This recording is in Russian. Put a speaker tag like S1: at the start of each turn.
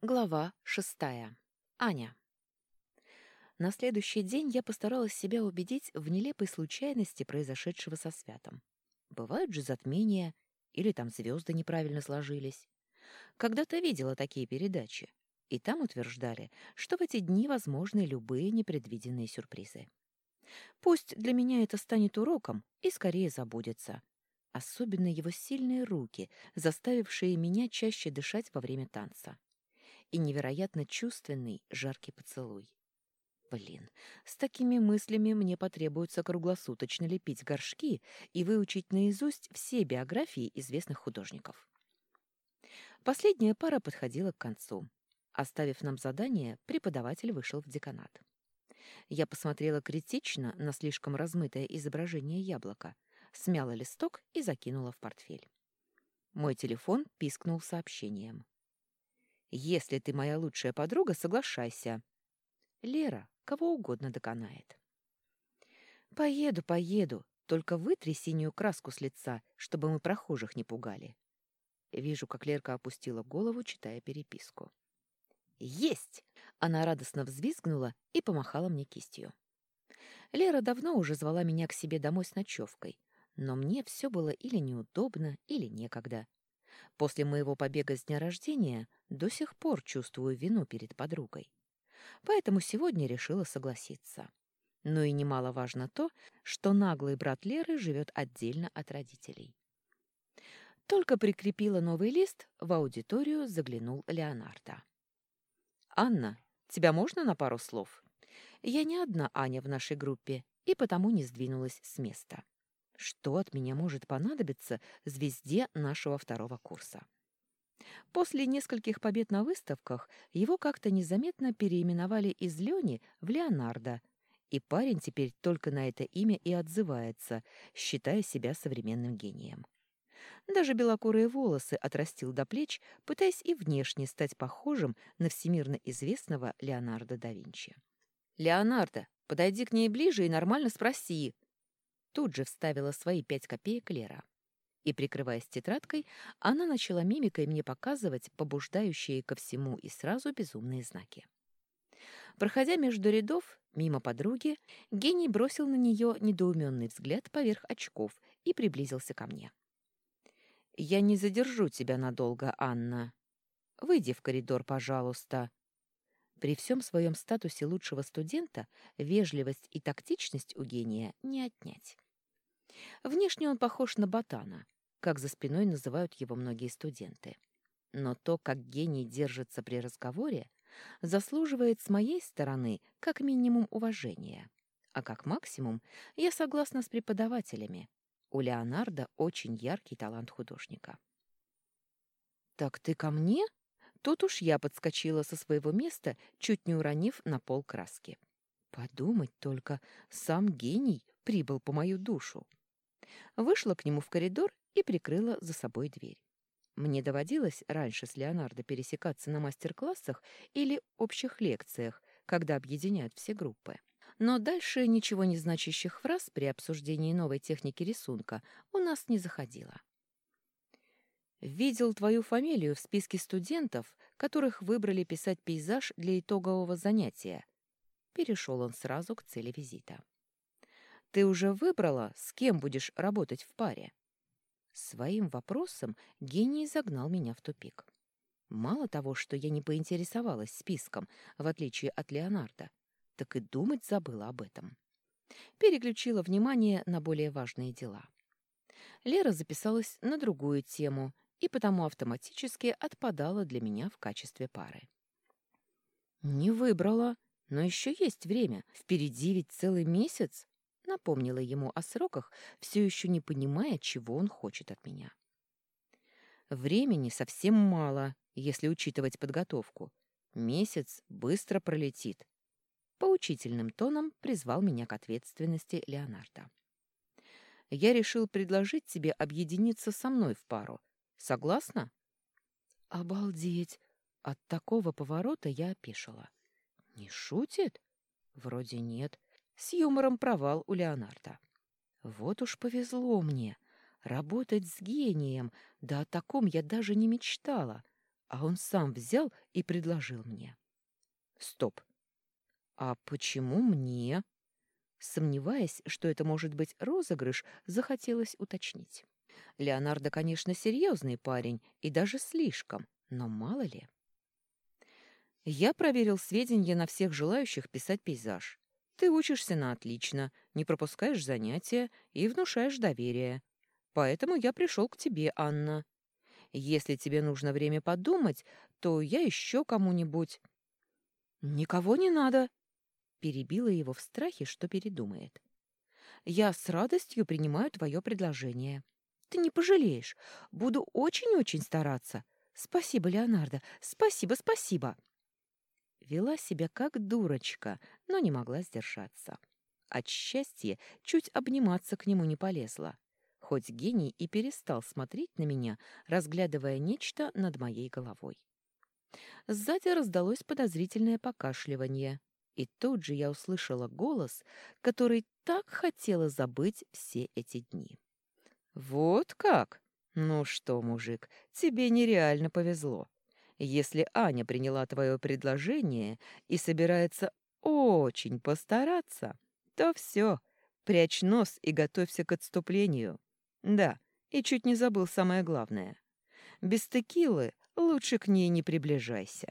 S1: Глава шестая. Аня. На следующий день я постаралась себя убедить в нелепой случайности произошедшего со Святом. Бывают же затмения, или там звезды неправильно сложились. Когда-то видела такие передачи, и там утверждали, что в эти дни возможны любые непредвиденные сюрпризы. Пусть для меня это станет уроком и скорее забудется. Особенно его сильные руки, заставившие меня чаще дышать во время танца и невероятно чувственный жаркий поцелуй. Блин, с такими мыслями мне потребуется круглосуточно лепить горшки и выучить наизусть все биографии известных художников. Последняя пара подходила к концу. Оставив нам задание, преподаватель вышел в деканат. Я посмотрела критично на слишком размытое изображение яблока, смяла листок и закинула в портфель. Мой телефон пискнул сообщением. Если ты моя лучшая подруга, соглашайся. Лера кого угодно доконает. Поеду, поеду, только вытри синюю краску с лица, чтобы мы прохожих не пугали. Вижу, как Лерка опустила голову, читая переписку. «Есть!» Она радостно взвизгнула и помахала мне кистью. Лера давно уже звала меня к себе домой с ночевкой, но мне все было или неудобно, или некогда. После моего побега с дня рождения до сих пор чувствую вину перед подругой. Поэтому сегодня решила согласиться. Но и немаловажно то, что наглый брат Леры живет отдельно от родителей. Только прикрепила новый лист, в аудиторию заглянул Леонардо. «Анна, тебя можно на пару слов?» Я не одна Аня в нашей группе, и потому не сдвинулась с места. Что от меня может понадобиться звезде нашего второго курса? После нескольких побед на выставках его как-то незаметно переименовали из Лёни в Леонардо, и парень теперь только на это имя и отзывается, считая себя современным гением. Даже белокурые волосы отрастил до плеч, пытаясь и внешне стать похожим на всемирно известного Леонардо да Винчи. «Леонардо, подойди к ней ближе и нормально спроси», Тут же вставила свои пять копеек Лера. И, прикрываясь тетрадкой, она начала мимикой мне показывать побуждающие ко всему и сразу безумные знаки. Проходя между рядов, мимо подруги, гений бросил на нее недоуменный взгляд поверх очков и приблизился ко мне. «Я не задержу тебя надолго, Анна. Выйди в коридор, пожалуйста», при всем своем статусе лучшего студента вежливость и тактичность у гения не отнять. Внешне он похож на ботана, как за спиной называют его многие студенты. Но то, как гений держится при разговоре, заслуживает с моей стороны как минимум уважения. А как максимум я согласна с преподавателями. У Леонардо очень яркий талант художника. «Так ты ко мне?» Тут уж я подскочила со своего места, чуть не уронив на пол краски. Подумать только, сам гений прибыл по мою душу. Вышла к нему в коридор и прикрыла за собой дверь. Мне доводилось раньше с Леонардо пересекаться на мастер-классах или общих лекциях, когда объединяют все группы. Но дальше ничего не значащих фраз при обсуждении новой техники рисунка у нас не заходило. Видел твою фамилию в списке студентов, которых выбрали писать пейзаж для итогового занятия. Перешел он сразу к цели визита. Ты уже выбрала, с кем будешь работать в паре? Своим вопросом гений загнал меня в тупик. Мало того, что я не поинтересовалась списком, в отличие от Леонардо, так и думать забыла об этом. Переключила внимание на более важные дела. Лера записалась на другую тему и потому автоматически отпадала для меня в качестве пары. «Не выбрала, но еще есть время. Впереди ведь целый месяц», — напомнила ему о сроках, все еще не понимая, чего он хочет от меня. «Времени совсем мало, если учитывать подготовку. Месяц быстро пролетит». Поучительным тоном призвал меня к ответственности Леонардо. «Я решил предложить тебе объединиться со мной в пару, Согласна? Обалдеть! От такого поворота я опешила. Не шутит? Вроде нет. С юмором провал у Леонардо. Вот уж повезло мне. Работать с гением, да о таком я даже не мечтала. а он сам взял и предложил мне. Стоп. А почему мне? Сомневаясь, что это может быть розыгрыш, захотелось уточнить. Леонардо, конечно, серьезный парень, и даже слишком, но мало ли. Я проверил сведения на всех желающих писать пейзаж. Ты учишься на отлично, не пропускаешь занятия и внушаешь доверие. Поэтому я пришел к тебе, Анна. Если тебе нужно время подумать, то я еще кому-нибудь. Никого не надо, перебила его в страхе, что передумает. Я с радостью принимаю твое предложение. Ты не пожалеешь. Буду очень-очень стараться. Спасибо, Леонардо. Спасибо, спасибо. Вела себя как дурочка, но не могла сдержаться. От счастья чуть обниматься к нему не полезла. Хоть гений и перестал смотреть на меня, разглядывая нечто над моей головой. Сзади раздалось подозрительное покашливание, и тут же я услышала голос, который так хотела забыть все эти дни. «Вот как? Ну что, мужик, тебе нереально повезло. Если Аня приняла твое предложение и собирается очень постараться, то все, прячь нос и готовься к отступлению. Да, и чуть не забыл самое главное. Без текилы лучше к ней не приближайся».